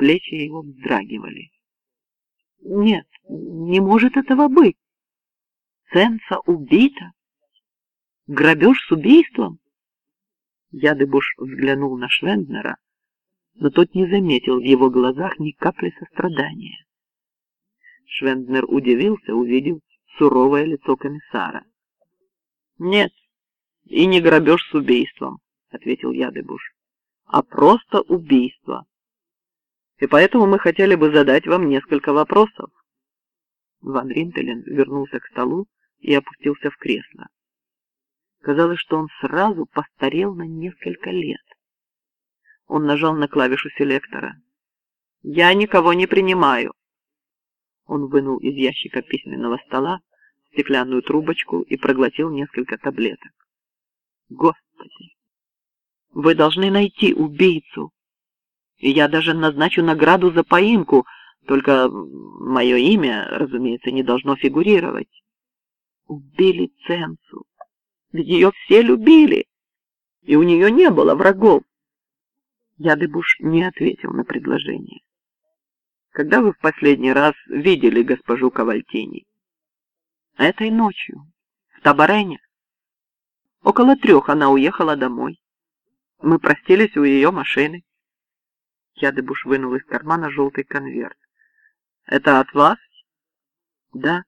Плечи его вздрагивали. Нет, не может этого быть. Ценца убита? Грабеж с убийством? Ядыбуш взглянул на Швенднера, но тот не заметил в его глазах ни капли сострадания. Швенднер удивился, увидев суровое лицо комиссара. «Нет, и не грабеж с убийством», — ответил Ядыбуш, — «а просто убийство. И поэтому мы хотели бы задать вам несколько вопросов». Ван Ринтелен вернулся к столу и опустился в кресло. Казалось, что он сразу постарел на несколько лет. Он нажал на клавишу селектора. «Я никого не принимаю». Он вынул из ящика письменного стола стеклянную трубочку и проглотил несколько таблеток. Господи! Вы должны найти убийцу. И я даже назначу награду за поимку, только мое имя, разумеется, не должно фигурировать. Убили Ценцу. Ведь ее все любили, и у нее не было врагов. Ядыбуш не ответил на предложение. Когда вы в последний раз видели госпожу Кавальтини? Этой ночью, в Табарене. Около трех она уехала домой. Мы простились у ее машины. Ядыбуш вынул из кармана желтый конверт. «Это от вас?» «Да».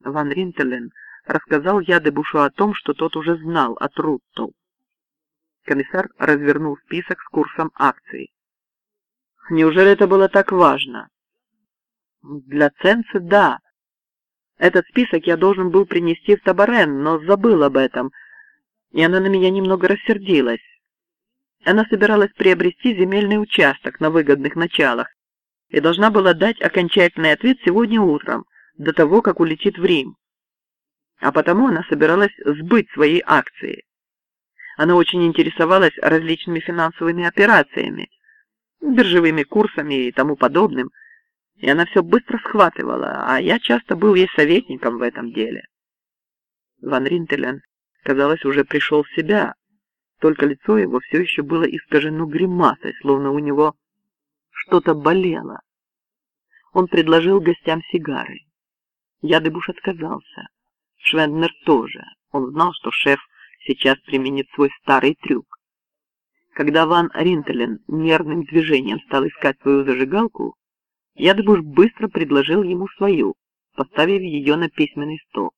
Ван Ринтелен рассказал Ядыбушу о том, что тот уже знал от Руттл. Комиссар развернул список с курсом акций. «Неужели это было так важно?» «Для Ценцы — да. Этот список я должен был принести в Табарен, но забыл об этом, и она на меня немного рассердилась. Она собиралась приобрести земельный участок на выгодных началах и должна была дать окончательный ответ сегодня утром, до того, как улетит в Рим. А потому она собиралась сбыть свои акции. Она очень интересовалась различными финансовыми операциями, биржевыми курсами и тому подобным, и она все быстро схватывала, а я часто был ей советником в этом деле. Ван Ринтелен, казалось, уже пришел в себя, только лицо его все еще было искажено гримасой, словно у него что-то болело. Он предложил гостям сигары. Ядыбуш отказался. Швенднер тоже. Он знал, что шеф сейчас применит свой старый трюк. Когда Ван Ринтелен нервным движением стал искать свою зажигалку, Ядыбуш быстро предложил ему свою, поставив ее на письменный стол.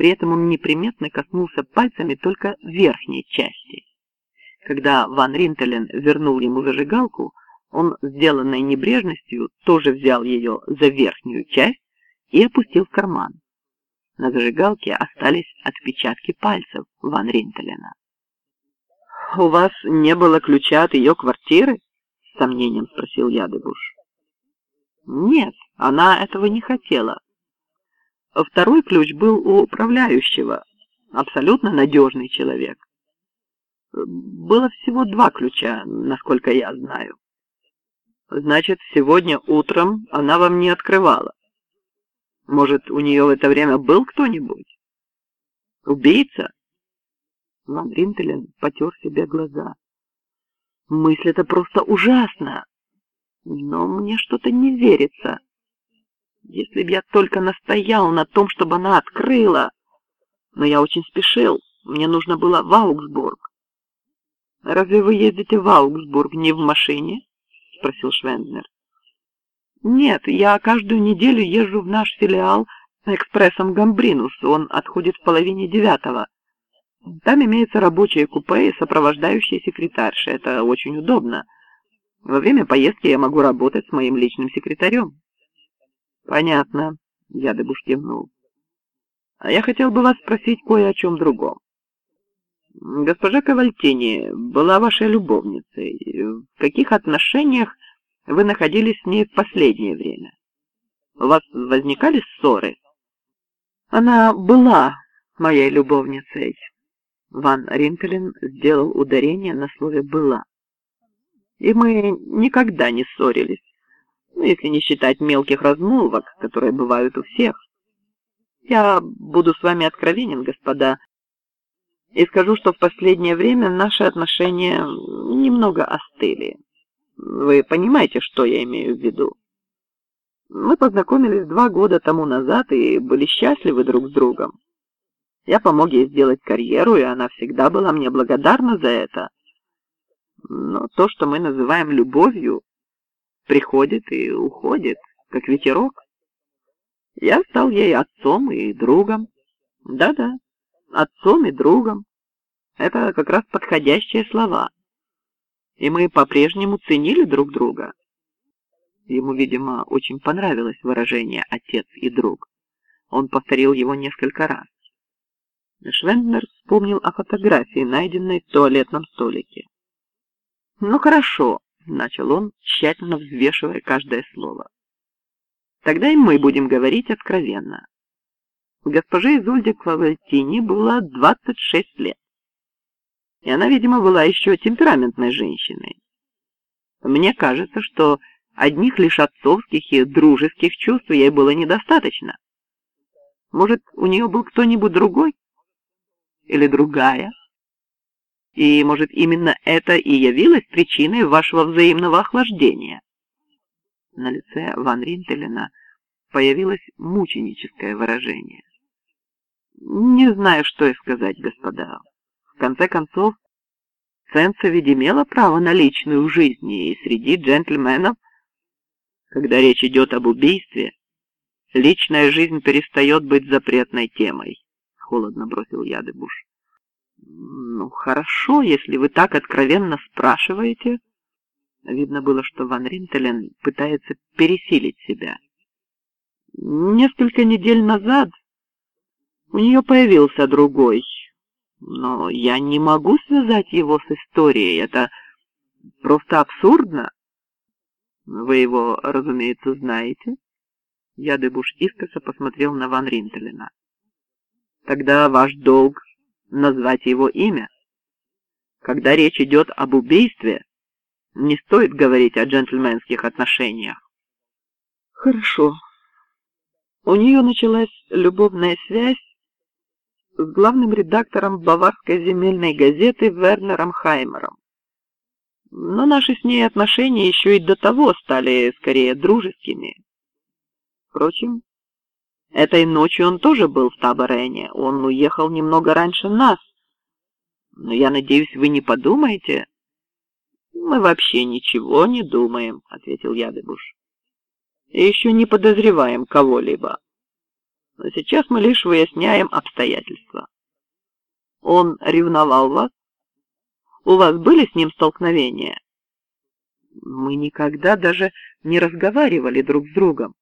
При этом он неприметно коснулся пальцами только верхней части. Когда Ван Ринтелен вернул ему зажигалку, он, сделанной небрежностью, тоже взял ее за верхнюю часть и опустил в карман. На зажигалке остались отпечатки пальцев Ван Ринтелена. «У вас не было ключа от ее квартиры?» — с сомнением спросил Ядыбуш. «Нет, она этого не хотела. Второй ключ был у управляющего, абсолютно надежный человек. Было всего два ключа, насколько я знаю. Значит, сегодня утром она вам не открывала. Может, у нее в это время был кто-нибудь? Убийца? Ван Ринтелен потер себе глаза. Мысль это просто ужасна, но мне что-то не верится. Если б я только настоял на том, чтобы она открыла. Но я очень спешил. Мне нужно было в Аугсбург. «Разве вы ездите в Аугсбург не в машине?» — спросил Швенднер. «Нет, я каждую неделю езжу в наш филиал экспрессом Гамбринус. Он отходит в половине девятого. Там имеется рабочее купе и сопровождающая секретарша. Это очень удобно. Во время поездки я могу работать с моим личным секретарем». Понятно, Ядыбуш кивнул. А я хотел бы вас спросить кое о чем другом. Госпожа Кавальтини была вашей любовницей. В каких отношениях вы находились с ней в последнее время? У вас возникали ссоры? Она была моей любовницей. Ван Ринкелен сделал ударение на слове «была». И мы никогда не ссорились ну, если не считать мелких размолвок, которые бывают у всех. Я буду с вами откровенен, господа, и скажу, что в последнее время наши отношения немного остыли. Вы понимаете, что я имею в виду? Мы познакомились два года тому назад и были счастливы друг с другом. Я помог ей сделать карьеру, и она всегда была мне благодарна за это. Но то, что мы называем любовью, приходит и уходит, как ветерок. Я стал ей отцом и другом. Да-да, отцом и другом. Это как раз подходящие слова. И мы по-прежнему ценили друг друга. Ему, видимо, очень понравилось выражение «отец и друг». Он повторил его несколько раз. Швенднер вспомнил о фотографии, найденной в туалетном столике. «Ну хорошо», — начал он, тщательно взвешивая каждое слово. «Тогда и мы будем говорить откровенно. Госпоже Изульде Квавальтини было 26 лет, и она, видимо, была еще темпераментной женщиной. Мне кажется, что одних лишь отцовских и дружеских чувств ей было недостаточно. Может, у нее был кто-нибудь другой? Или другая? И, может, именно это и явилось причиной вашего взаимного охлаждения? На лице Ван Ринтелена появилось мученическое выражение. Не знаю, что и сказать, господа. В конце концов, Сенса ведь имела право на личную жизнь, и среди джентльменов, когда речь идет об убийстве, личная жизнь перестает быть запретной темой, — холодно бросил Ядыбуш. «Ну, хорошо, если вы так откровенно спрашиваете». Видно было, что Ван Ринтелен пытается пересилить себя. Несколько недель назад у нее появился другой, но я не могу связать его с историей. Это просто абсурдно. Вы его, разумеется, знаете. Ядыбуш искоса посмотрел на Ван Ринтелена. Тогда ваш долг назвать его имя. Когда речь идет об убийстве, не стоит говорить о джентльменских отношениях. Хорошо. У нее началась любовная связь с главным редактором баварской земельной газеты Вернером Хаймером. Но наши с ней отношения еще и до того стали скорее дружескими. Впрочем, Этой ночью он тоже был в Таборене. Он уехал немного раньше нас. Но я надеюсь, вы не подумаете? Мы вообще ничего не думаем, ответил Ядыбуш. И еще не подозреваем кого-либо. Но сейчас мы лишь выясняем обстоятельства. Он ревновал вас? У вас были с ним столкновения? Мы никогда даже не разговаривали друг с другом.